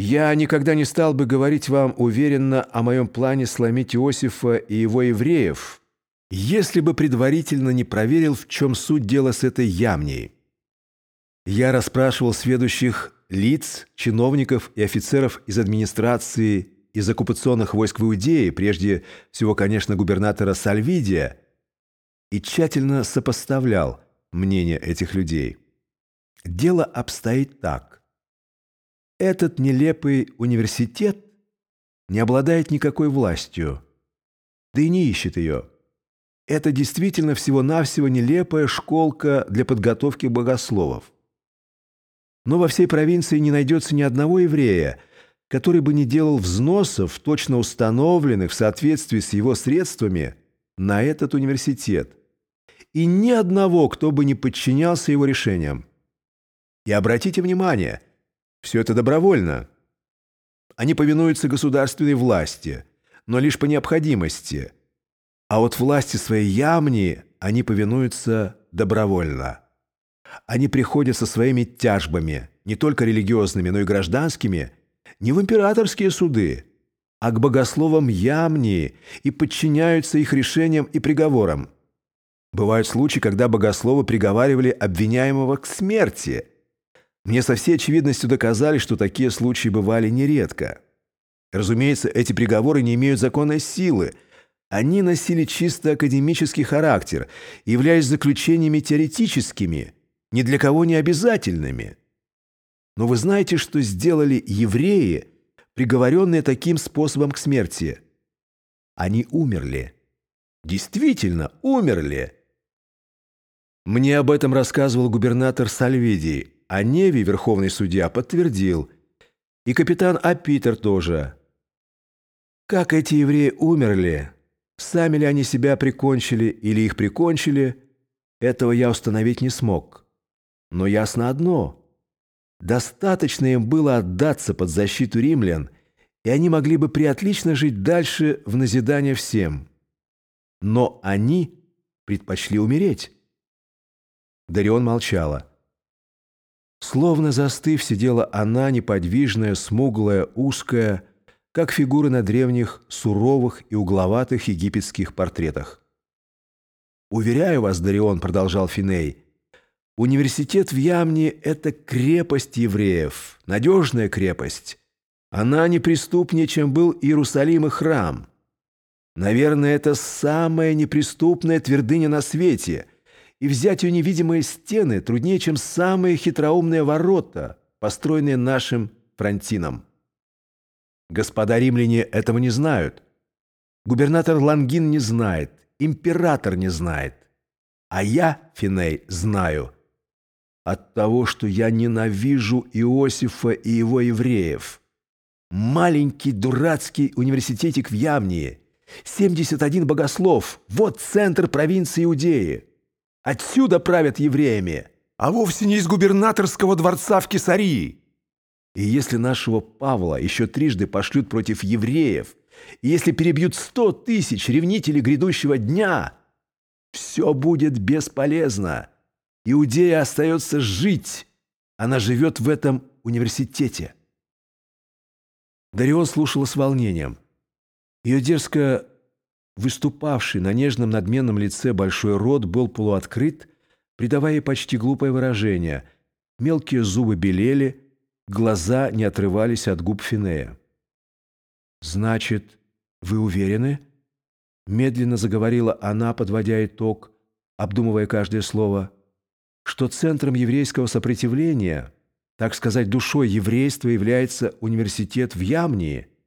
Я никогда не стал бы говорить вам уверенно о моем плане сломить Иосифа и его евреев, если бы предварительно не проверил, в чем суть дела с этой ямней. Я расспрашивал сведущих лиц, чиновников и офицеров из администрации из оккупационных войск в Иудее, прежде всего, конечно, губернатора Сальвидия, и тщательно сопоставлял мнение этих людей. Дело обстоит так. Этот нелепый университет не обладает никакой властью, да и не ищет ее. Это действительно всего-навсего нелепая школка для подготовки богословов. Но во всей провинции не найдется ни одного еврея, который бы не делал взносов, точно установленных в соответствии с его средствами, на этот университет. И ни одного, кто бы не подчинялся его решениям. И обратите внимание, все это добровольно. Они повинуются государственной власти, но лишь по необходимости. А от власти своей ямни они повинуются добровольно. Они приходят со своими тяжбами, не только религиозными, но и гражданскими, не в императорские суды, а к богословам Ямни и подчиняются их решениям и приговорам. Бывают случаи, когда богословы приговаривали обвиняемого к смерти. Мне со всей очевидностью доказали, что такие случаи бывали нередко. Разумеется, эти приговоры не имеют законной силы. Они носили чисто академический характер, являясь заключениями теоретическими, ни для кого не обязательными. Но вы знаете, что сделали евреи, приговоренные таким способом к смерти? Они умерли. Действительно, умерли. Мне об этом рассказывал губернатор Сальвидий, а Неви, верховный судья, подтвердил. И капитан Апитер тоже. Как эти евреи умерли, сами ли они себя прикончили или их прикончили, этого я установить не смог. Но ясно одно – Достаточно им было отдаться под защиту римлян, и они могли бы приотлично жить дальше в назидание всем. Но они предпочли умереть. Дарион молчала. Словно застыв, сидела она, неподвижная, смуглая, узкая, как фигура на древних, суровых и угловатых египетских портретах. «Уверяю вас, Дарион», — продолжал Финей, — Университет в Ямне – это крепость евреев, надежная крепость. Она неприступнее, чем был Иерусалим и храм. Наверное, это самая неприступная твердыня на свете, и взять ее невидимые стены труднее, чем самые хитроумные ворота, построенные нашим Франтином. Господа римляне этого не знают. Губернатор Лангин не знает, император не знает. А я, Финей, знаю – от того, что я ненавижу Иосифа и его евреев. Маленький дурацкий университетик в Ямнии, 71 богослов, вот центр провинции Иудеи. Отсюда правят евреями, а вовсе не из губернаторского дворца в Кесарии. И если нашего Павла еще трижды пошлют против евреев, и если перебьют сто тысяч ревнителей грядущего дня, все будет бесполезно. Иудея остается жить. Она живет в этом университете. Дарион слушала с волнением. Ее дерзко выступавший на нежном надменном лице большой рот был полуоткрыт, придавая почти глупое выражение. Мелкие зубы белели, глаза не отрывались от губ Финея. «Значит, вы уверены?» Медленно заговорила она, подводя итог, обдумывая каждое слово – что центром еврейского сопротивления, так сказать, душой еврейства является университет в Ямнии –